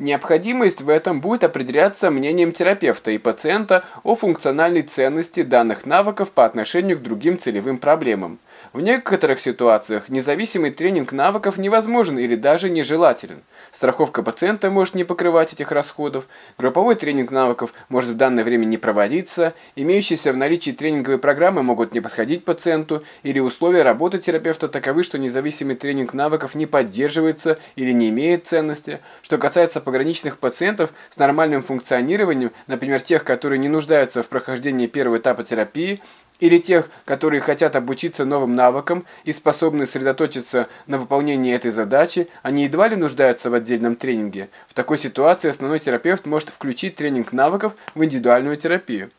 Необходимость в этом будет определяться мнением терапевта и пациента о функциональной ценности данных навыков по отношению к другим целевым проблемам. В некоторых ситуациях независимый тренинг навыков невозможен или даже нежелателен. Страховка пациента может не покрывать этих расходов, групповой тренинг навыков может в данное время не проводиться, имеющиеся в наличии тренинговые программы могут не подходить пациенту, или условия работы терапевта таковы, что независимый тренинг навыков не поддерживается или не имеет ценности. Что касается пограничных пациентов с нормальным функционированием, например, тех, которые не нуждаются в прохождении первого этапа терапии, или тех, которые хотят обучиться новым навыкам и способны сосредоточиться на выполнении этой задачи, они едва ли нуждаются в отдельном тренинге. В такой ситуации основной терапевт может включить тренинг навыков в индивидуальную терапию.